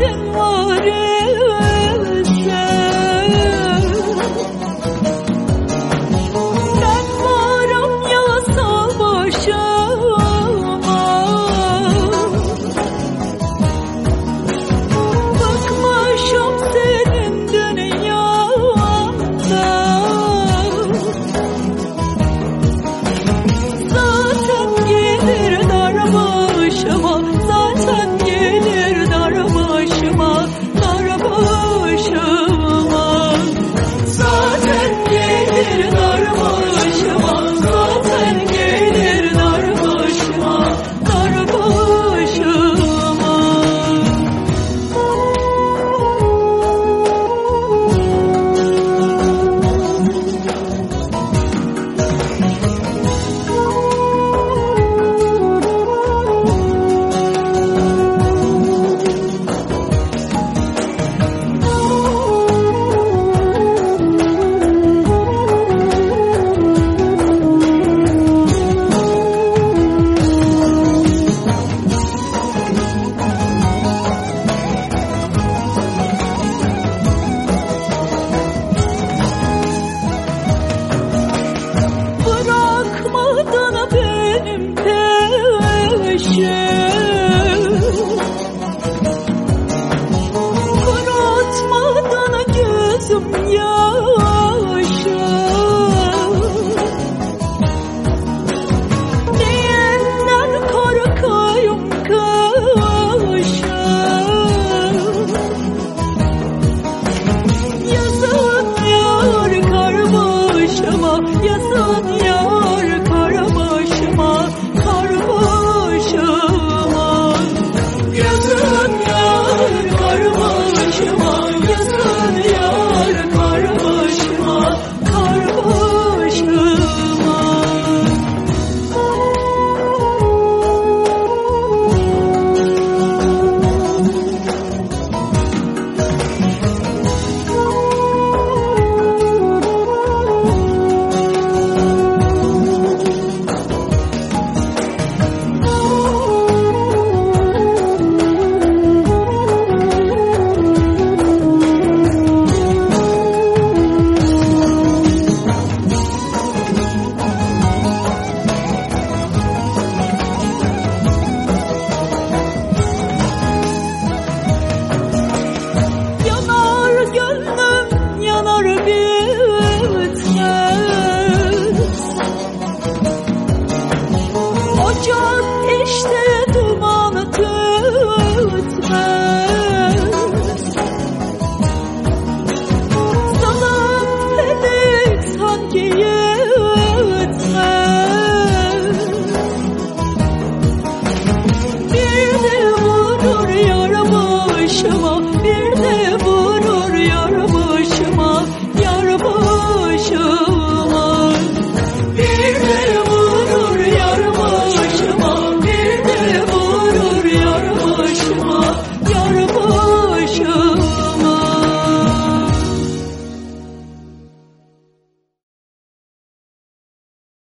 愿望 başıma